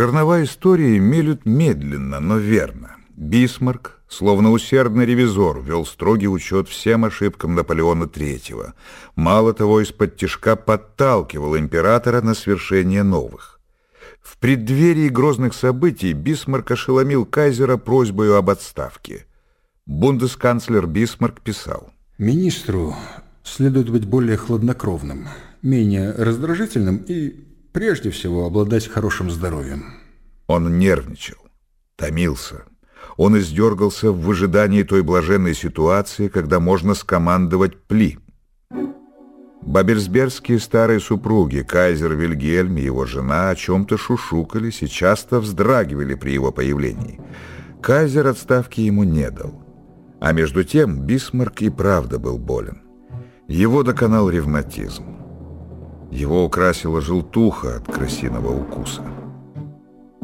Жернова истории мелют медленно, но верно. Бисмарк, словно усердный ревизор, вел строгий учет всем ошибкам Наполеона III. Мало того, исподтишка подталкивал императора на свершение новых. В преддверии грозных событий Бисмарк ошеломил кайзера просьбой об отставке. Бундесканцлер Бисмарк писал. «Министру следует быть более хладнокровным, менее раздражительным и, прежде всего, обладать хорошим здоровьем». Он нервничал, томился. Он издергался в выжидании той блаженной ситуации, когда можно скомандовать «пли». Бабельсбергские старые супруги, кайзер Вильгельм и его жена, о чем-то шушукались и часто вздрагивали при его появлении. Кайзер отставки ему не дал. А между тем Бисмарк и правда был болен. Его доконал ревматизм. Его украсила желтуха от крысиного укуса.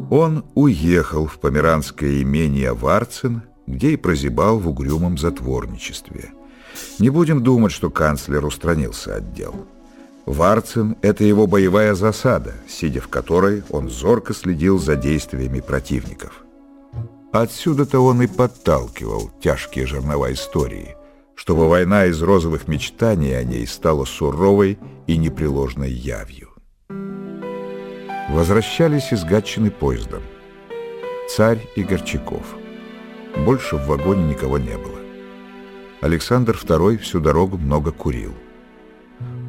Он уехал в померанское имение Варцин, где и прозябал в угрюмом затворничестве. Не будем думать, что канцлер устранился от дел. Варцин — это его боевая засада, сидя в которой он зорко следил за действиями противников. Отсюда-то он и подталкивал тяжкие жернова истории, чтобы война из розовых мечтаний о ней стала суровой и непреложной явью. Возвращались из Гатчины поездом. Царь и Горчаков. Больше в вагоне никого не было. Александр II всю дорогу много курил.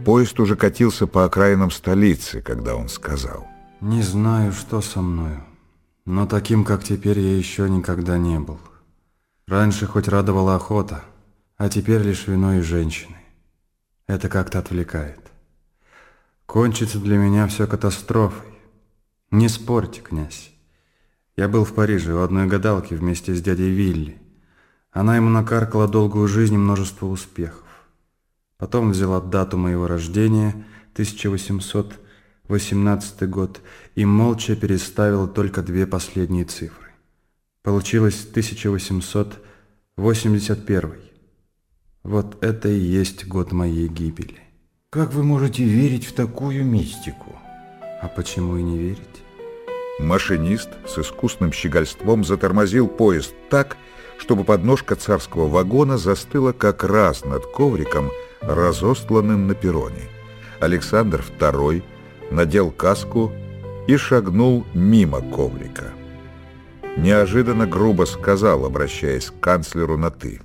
Поезд уже катился по окраинам столицы, когда он сказал. «Не знаю, что со мною, но таким, как теперь, я еще никогда не был. Раньше хоть радовала охота, а теперь лишь вино и женщины. Это как-то отвлекает. Кончится для меня все катастрофой. Не спорьте, князь. Я был в Париже у одной гадалки вместе с дядей Вилли. Она ему накаркала долгую жизнь и множество успехов. Потом взяла дату моего рождения, 1818 год, и молча переставила только две последние цифры. Получилось 1881. Вот это и есть год моей гибели. Как вы можете верить в такую мистику? А почему и не верить? Машинист с искусным щегольством затормозил поезд так, чтобы подножка царского вагона застыла как раз над ковриком, разостланным на перроне. Александр II надел каску и шагнул мимо коврика. Неожиданно грубо сказал, обращаясь к канцлеру на «ты».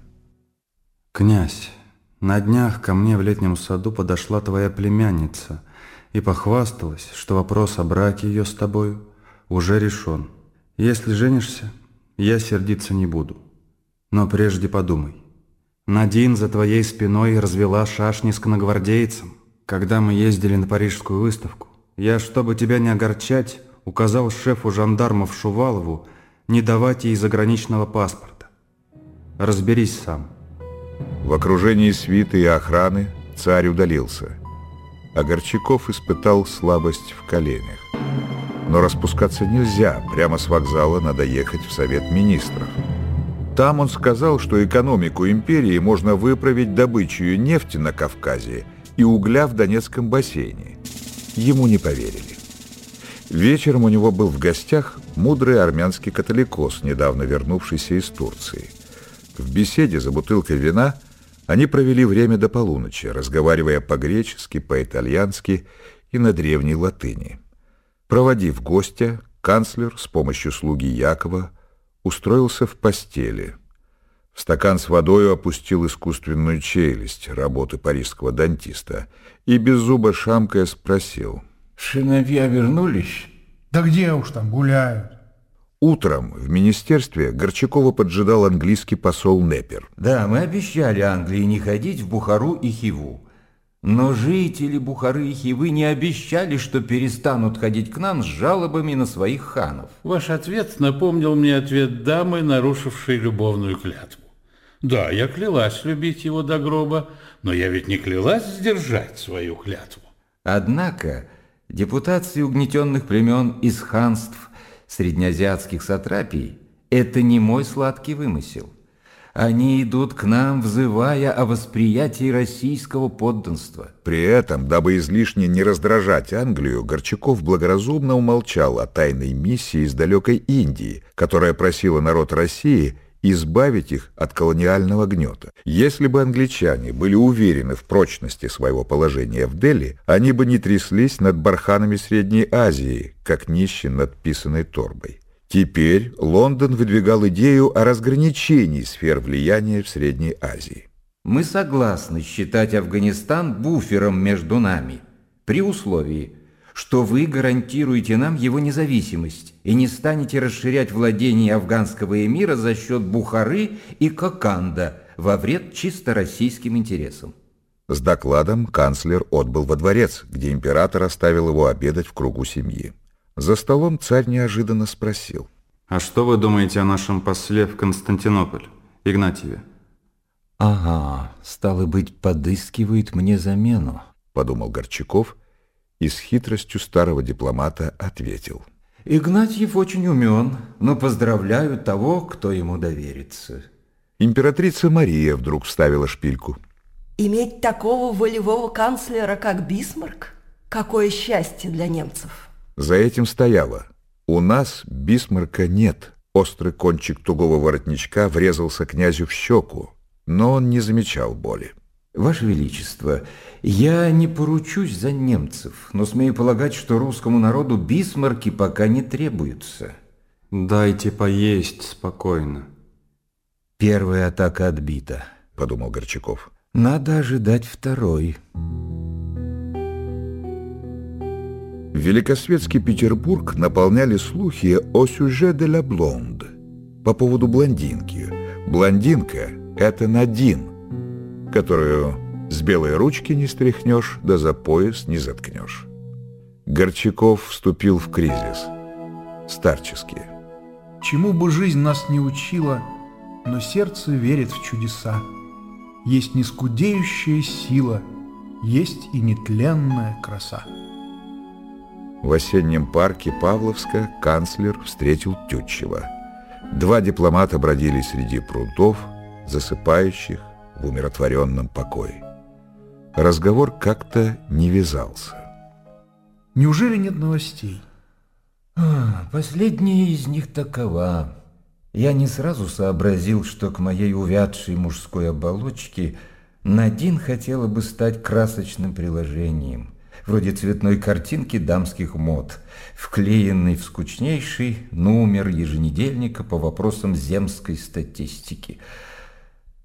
«Князь, на днях ко мне в летнем саду подошла твоя племянница – и похвасталась, что вопрос о браке ее с тобою уже решен. Если женишься, я сердиться не буду. Но прежде подумай. Надин за твоей спиной развела шашни с коногвардейцем. Когда мы ездили на парижскую выставку, я, чтобы тебя не огорчать, указал шефу жандармов Шувалову не давать ей заграничного паспорта. Разберись сам. В окружении свиты и охраны царь удалился – а Горчаков испытал слабость в коленях. Но распускаться нельзя, прямо с вокзала надо ехать в Совет Министров. Там он сказал, что экономику империи можно выправить добычей нефти на Кавказе и угля в Донецком бассейне. Ему не поверили. Вечером у него был в гостях мудрый армянский католикос, недавно вернувшийся из Турции. В беседе за бутылкой вина – они провели время до полуночи, разговаривая по-гречески, по-итальянски и на древней латыни. Проводив гостя, канцлер с помощью слуги Якова устроился в постели. В стакан с водой опустил искусственную челюсть работы парижского дантиста и без зуба шамкая спросил. «Сыновья вернулись?» «Да где уж там, гуляют». Утром в министерстве Горчакова поджидал английский посол Неппер. Да, мы обещали Англии не ходить в Бухару и Хиву. Но жители Бухары и Хивы не обещали, что перестанут ходить к нам с жалобами на своих ханов. Ваш ответ напомнил мне ответ дамы, нарушившей любовную клятву. Да, я клялась любить его до гроба, но я ведь не клялась сдержать свою клятву. Однако депутации угнетенных племен из ханств – среднеазиатских сатрапий – это не мой сладкий вымысел. Они идут к нам, взывая о восприятии российского подданства. При этом, дабы излишне не раздражать Англию, Горчаков благоразумно умолчал о тайной миссии из далекой Индии, которая просила народ России избавить их от колониального гнета. Если бы англичане были уверены в прочности своего положения в Дели, они бы не тряслись над барханами Средней Азии, как нищие над писаной торбой. Теперь Лондон выдвигал идею о разграничении сфер влияния в Средней Азии. Мы согласны считать Афганистан буфером между нами, при условии, что вы гарантируете нам его независимость и не станете расширять владение афганского эмира за счет Бухары и Коканда во вред чисто российским интересам. С докладом канцлер отбыл во дворец, где император оставил его обедать в кругу семьи. За столом царь неожиданно спросил. «А что вы думаете о нашем после в Константинополь, Игнатьеве?» «Ага, стало быть, подыскивает мне замену», — подумал Горчаков и с хитростью старого дипломата ответил. «Игнатьев очень умен, но поздравляю того, кто ему доверится». Императрица Мария вдруг вставила шпильку. Иметь такого волевого канцлера, как Бисмарк, какое счастье для немцев. За этим стояло. У нас Бисмарка нет. Острый кончик тугого воротничка врезался князю в щеку, но он не замечал боли. Ваше Величество, я не поручусь за немцев, но смею полагать, что русскому народу бисмарки пока не требуются. Дайте поесть спокойно. Первая атака отбита, подумал Горчаков. Надо ожидать второй. Великосветский Петербург наполняли слухи о сюже де ла блонд по поводу блондинки. Блондинка — это Надин, которую с белой ручки не стряхнешь, да за пояс не заткнешь. Горчаков вступил в кризис. Старческий. Чему бы жизнь нас не учила, но сердце верит в чудеса. Есть нескудеющая сила, есть и нетленная краса. В осеннем парке Павловска канцлер встретил Тютчева. Два дипломата бродили среди прудов, засыпающих в умиротворенном покое. Разговор как-то не вязался. Неужели нет новостей? А, последняя из них такова. Я не сразу сообразил, что к моей увядшей мужской оболочке Надин хотела бы стать красочным приложением вроде цветной картинки дамских мод, вклеенный в скучнейший номер еженедельника по вопросам земской статистики.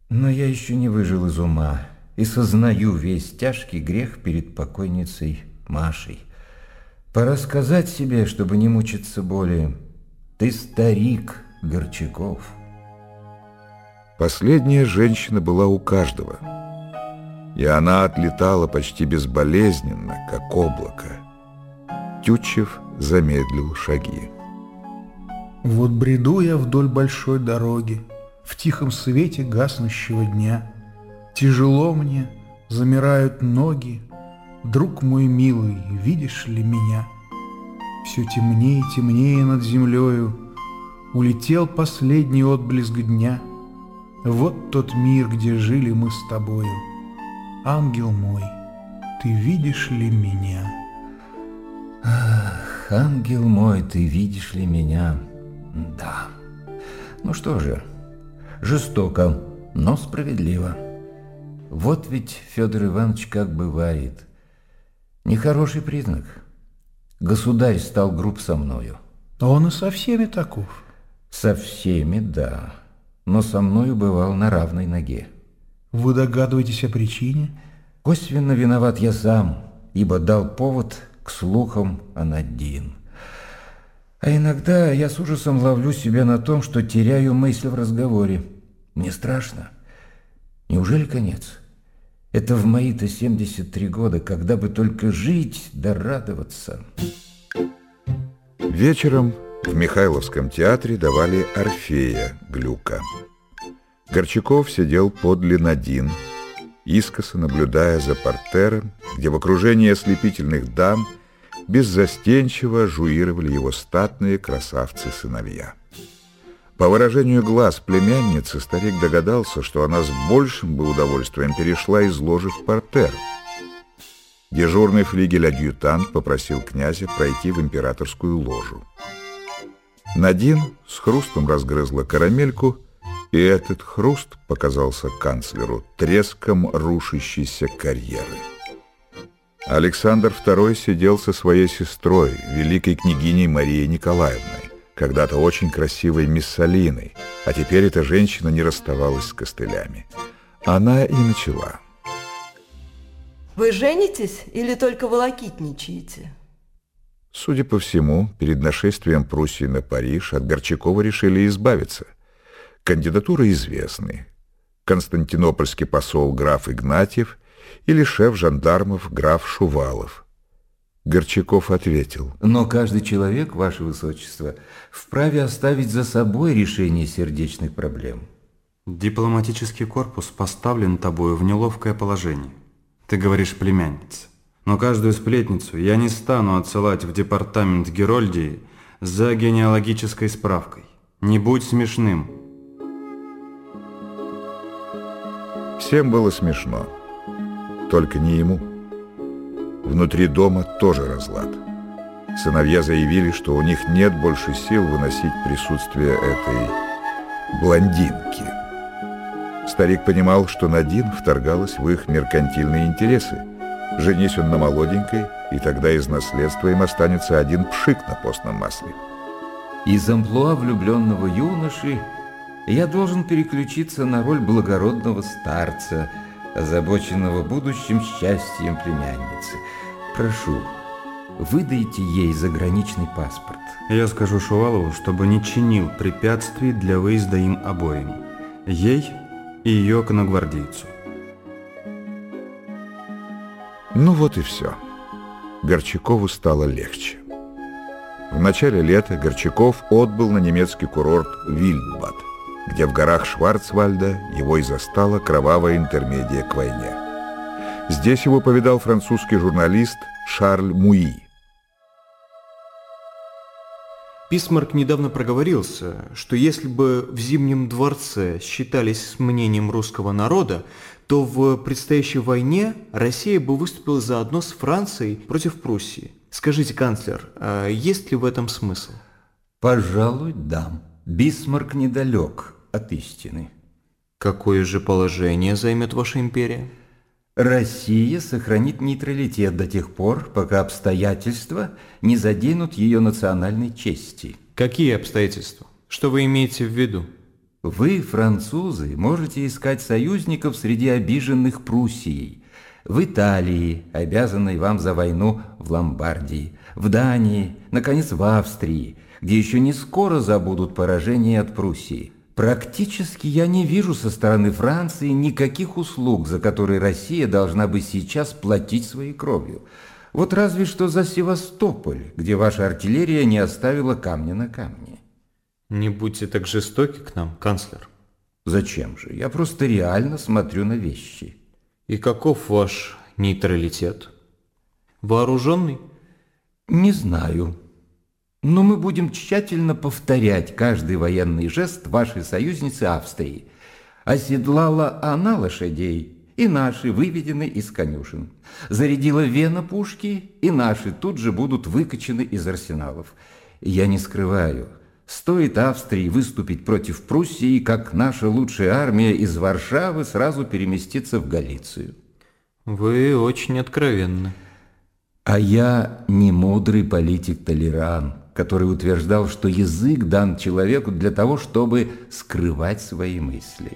Но я еще не выжил из ума и сознаю весь тяжкий грех перед покойницей Машей. Пора сказать себе, чтобы не мучиться более. Ты старик, Горчаков. Последняя женщина была у каждого — и она отлетала почти безболезненно, как облако. Тютчев замедлил шаги. Вот бреду я вдоль большой дороги, В тихом свете гаснущего дня. Тяжело мне, замирают ноги, Друг мой милый, видишь ли меня? Все темнее и темнее над землею, Улетел последний отблеск дня. Вот тот мир, где жили мы с тобою — ангел мой, ты видишь ли меня? Ах, ангел мой, ты видишь ли меня? Да. Ну что же, жестоко, но справедливо. Вот ведь, Федор Иванович, как бывает. Нехороший признак. Государь стал груб со мною. Он и со всеми таков. Со всеми, да. Но со мною бывал на равной ноге. Вы догадываетесь о причине? Косвенно виноват я сам, ибо дал повод к слухам о Надин. А иногда я с ужасом ловлю себя на том, что теряю мысль в разговоре. Мне страшно. Неужели конец? Это в мои-то 73 года, когда бы только жить да радоваться. Вечером в Михайловском театре давали Орфея Глюка. Горчаков сидел подле Надин, искоса наблюдая за портером, где в окружении ослепительных дам беззастенчиво жуировали его статные красавцы-сыновья. По выражению глаз племянницы старик догадался, что она с большим бы удовольствием перешла из ложи в портер. Дежурный флигель-адъютант попросил князя пройти в императорскую ложу. Надин с хрустом разгрызла карамельку, и этот хруст показался канцлеру треском рушащейся карьеры. Александр II сидел со своей сестрой, великой княгиней Марией Николаевной когда-то очень красивой Миссалиной, а теперь эта женщина не расставалась с костылями. Она и начала. Вы женитесь или только волокитничаете? Судя по всему, перед нашествием Пруссии на Париж от Горчакова решили избавиться. Кандидатуры известны. Константинопольский посол граф Игнатьев или шеф жандармов граф Шувалов – Горчаков ответил. Но каждый человек, ваше высочество, вправе оставить за собой решение сердечных проблем. Дипломатический корпус поставлен тобою в неловкое положение. Ты говоришь племянница. Но каждую сплетницу я не стану отсылать в департамент Герольдии за генеалогической справкой. Не будь смешным. Всем было смешно. Только не ему. Внутри дома тоже разлад. Сыновья заявили, что у них нет больше сил выносить присутствие этой блондинки. Старик понимал, что Надин вторгалась в их меркантильные интересы. Женись он на молоденькой, и тогда из наследства им останется один пшик на постном масле. Из амплуа влюбленного юноши я должен переключиться на роль благородного старца, озабоченного будущим счастьем племянницы – Прошу, выдайте ей заграничный паспорт. Я скажу Шувалову, чтобы не чинил препятствий для выезда им обоим. Ей и ее коногвардейцу. Ну вот и все. Горчакову стало легче. В начале лета Горчаков отбыл на немецкий курорт Вильдбад, где в горах Шварцвальда его и застала кровавая интермедия к войне. Здесь его повидал французский журналист Шарль Муи. Бисмарк недавно проговорился, что если бы в Зимнем дворце считались с мнением русского народа, то в предстоящей войне Россия бы выступила заодно с Францией против Пруссии. Скажите, канцлер, а есть ли в этом смысл? Пожалуй, да. Бисмарк недалек от истины. Какое же положение займет ваша империя? Россия сохранит нейтралитет до тех пор, пока обстоятельства не заденут ее национальной чести. Какие обстоятельства? Что вы имеете в виду? Вы, французы, можете искать союзников среди обиженных Пруссией. В Италии, обязанной вам за войну в Ломбардии, в Дании, наконец в Австрии, где еще не скоро забудут поражение от Пруссии. Практически я не вижу со стороны Франции никаких услуг, за которые Россия должна бы сейчас платить своей кровью. Вот разве что за Севастополь, где ваша артиллерия не оставила камня на камне. Не будьте так жестоки к нам, канцлер. Зачем же? Я просто реально смотрю на вещи. И каков ваш нейтралитет? Вооруженный? Не знаю. Но мы будем тщательно повторять каждый военный жест вашей союзницы Австрии. Оседлала она лошадей, и наши выведены из конюшен. Зарядила Вена пушки, и наши тут же будут выкачены из арсеналов. Я не скрываю, стоит Австрии выступить против Пруссии, как наша лучшая армия из Варшавы сразу переместится в Галицию. Вы очень откровенны. А я не мудрый политик Толеран который утверждал, что язык дан человеку для того, чтобы скрывать свои мысли.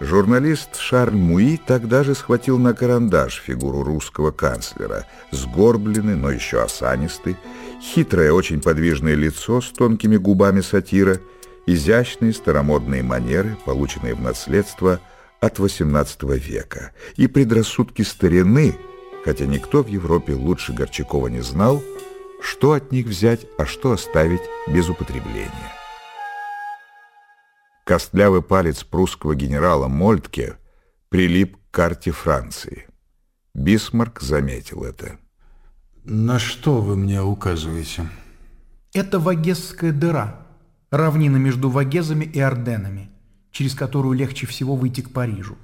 Журналист Шарль Муи тогда же схватил на карандаш фигуру русского канцлера, сгорбленный, но еще осанистый, хитрое, очень подвижное лицо с тонкими губами сатира, изящные старомодные манеры, полученные в наследство от XVIII века, и предрассудки старины, хотя никто в Европе лучше Горчакова не знал, что от них взять, а что оставить без употребления. Костлявый палец прусского генерала Мольтке прилип к карте Франции. Бисмарк заметил это. На что вы мне указываете? Это Вагесская дыра. равнина между Вагезами и Орденами, через которую легче всего выйти к Парижу.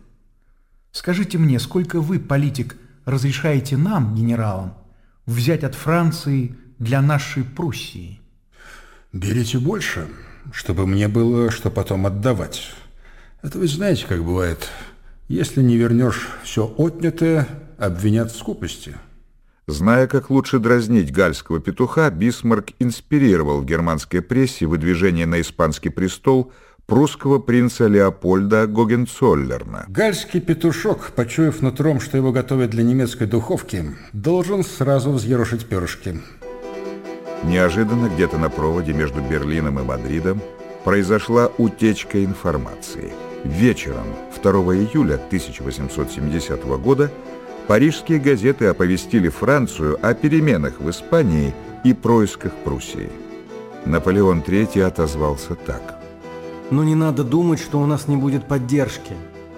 Скажите мне, сколько вы, политик, разрешаете нам, генералам, взять от Франции для нашей Пруссии? Берите больше, чтобы мне было что потом отдавать. Это вы знаете, как бывает. Если не вернешь все отнятое, обвинят в скупости. Зная, как лучше дразнить гальского петуха, Бисмарк инспирировал в германской прессе выдвижение на испанский престол прусского принца Леопольда Гогенцоллерна. Гальский петушок, почуяв нутром, что его готовят для немецкой духовки, должен сразу взъерошить перышки. Неожиданно где-то на проводе между Берлином и Мадридом произошла утечка информации. Вечером 2 июля 1870 года парижские газеты оповестили Францию о переменах в Испании и происках Пруссии. Наполеон III отозвался так. Но не надо думать, что у нас не будет поддержки.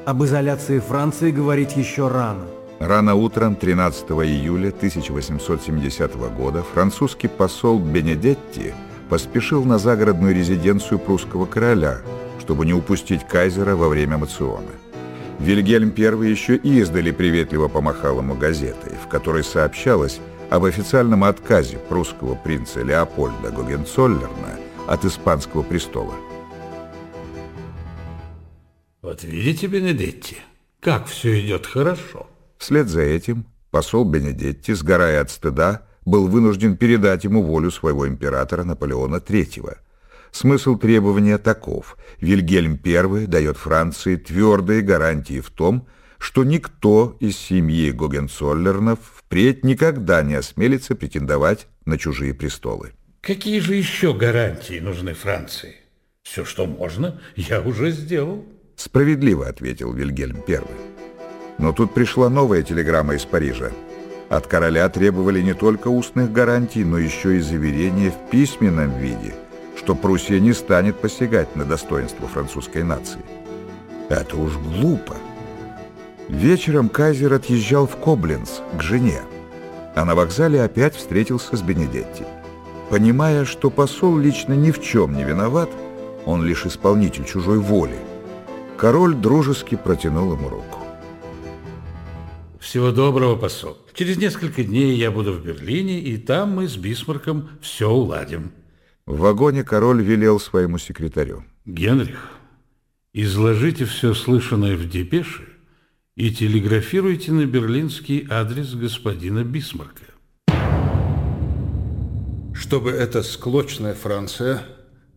Об изоляции Франции говорить еще рано. Рано утром 13 июля 1870 года французский посол Бенедетти поспешил на загородную резиденцию прусского короля, чтобы не упустить кайзера во время мациона. Вильгельм I еще издали приветливо помахал ему газетой, в которой сообщалось об официальном отказе прусского принца Леопольда Гогенцоллерна от испанского престола. Вот видите, Бенедетти, как все идет хорошо. Вслед за этим посол Бенедетти, сгорая от стыда, был вынужден передать ему волю своего императора Наполеона III. Смысл требования таков. Вильгельм I дает Франции твердые гарантии в том, что никто из семьи Гогенцоллернов впредь никогда не осмелится претендовать на чужие престолы. Какие же еще гарантии нужны Франции? Все, что можно, я уже сделал. Справедливо ответил Вильгельм I. Но тут пришла новая телеграмма из Парижа. От короля требовали не только устных гарантий, но еще и заверения в письменном виде, что Пруссия не станет посягать на достоинство французской нации. Это уж глупо. Вечером кайзер отъезжал в Кобленц к жене, а на вокзале опять встретился с Бенедетти. Понимая, что посол лично ни в чем не виноват, он лишь исполнитель чужой воли, король дружески протянул ему руку. Всего доброго, посол. Через несколько дней я буду в Берлине, и там мы с Бисмарком все уладим. В вагоне король велел своему секретарю. Генрих, изложите все слышанное в депеше и телеграфируйте на берлинский адрес господина Бисмарка. Чтобы эта склочная Франция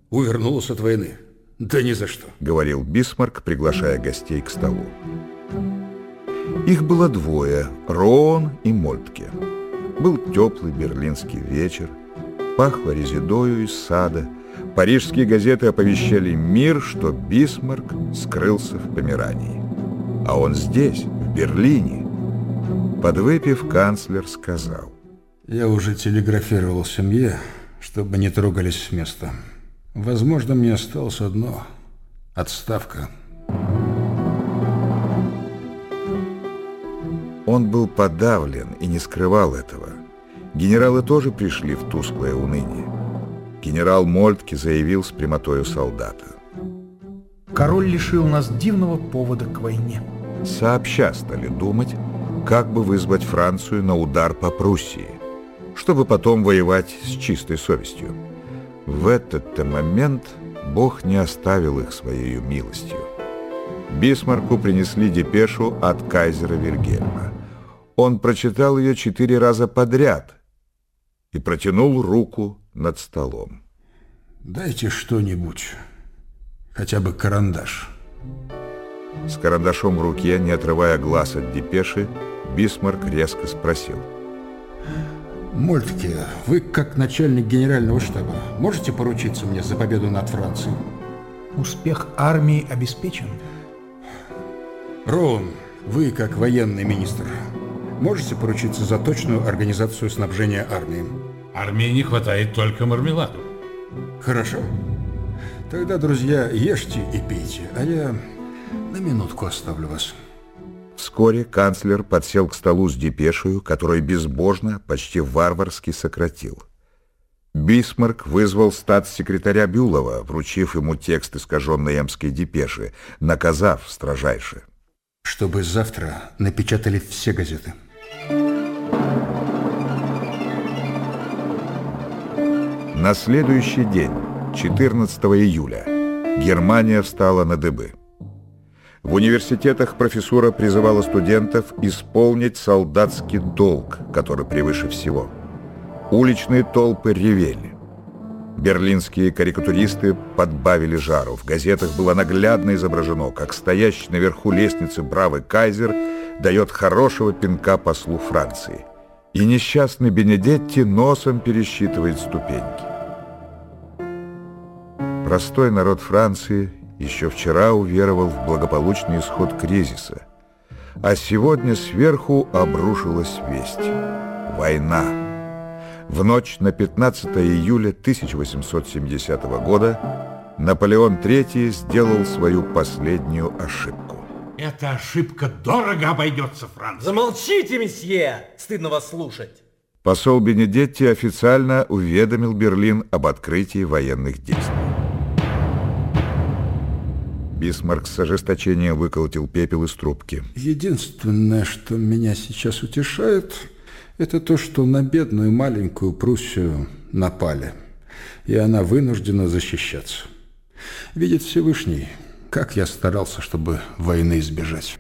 увернулась от войны. Да ни за что. Говорил Бисмарк, приглашая гостей к столу. Их было двое – Роон и Мольтке. Был теплый берлинский вечер, пахло резидою из сада. Парижские газеты оповещали мир, что Бисмарк скрылся в Померании. А он здесь, в Берлине. Подвыпив, канцлер сказал. Я уже телеграфировал семье, чтобы не трогались с места. Возможно, мне осталось одно – отставка. Он был подавлен и не скрывал этого. Генералы тоже пришли в тусклое уныние. Генерал Мольтке заявил с прямотою солдата. Король лишил нас дивного повода к войне. Сообща стали думать, как бы вызвать Францию на удар по Пруссии, чтобы потом воевать с чистой совестью. В этот-то момент Бог не оставил их своей милостью. Бисмарку принесли депешу от кайзера Вильгельма. Он прочитал ее четыре раза подряд и протянул руку над столом. Дайте что-нибудь, хотя бы карандаш. С карандашом в руке, не отрывая глаз от депеши, Бисмарк резко спросил. Мольтке, вы, как начальник генерального штаба, можете поручиться мне за победу над Францией? Успех армии обеспечен. Роун, вы, как военный министр, можете поручиться за точную организацию снабжения армии? Армии не хватает только мармеладу. Хорошо. Тогда, друзья, ешьте и пейте, а я на минутку оставлю вас. Вскоре канцлер подсел к столу с депешею, которую безбожно, почти варварски сократил. Бисмарк вызвал статс-секретаря Бюлова, вручив ему текст искаженной эмской депеши, наказав строжайше. Чтобы завтра напечатали все газеты. На следующий день, 14 июля, Германия встала на дыбы. В университетах профессура призывала студентов исполнить солдатский долг, который превыше всего – Уличные толпы ревели. Берлинские карикатуристы подбавили жару. В газетах было наглядно изображено, как стоящий наверху лестницы бравый кайзер дает хорошего пинка послу Франции. И несчастный Бенедетти носом пересчитывает ступеньки. Простой народ Франции еще вчера уверовал в благополучный исход кризиса, а сегодня сверху обрушилась весть. Война. В ночь на 15 июля 1870 года Наполеон III сделал свою последнюю ошибку. Эта ошибка дорого обойдется Франции. Замолчите, месье! Стыдно вас слушать. Посол Бенедетти официально уведомил Берлин об открытии военных действий. Бисмарк с ожесточением выколотил пепел из трубки. Единственное, что меня сейчас утешает, это то, что на бедную маленькую Пруссию напали, и она вынуждена защищаться. Видит Всевышний, как я старался, чтобы войны избежать.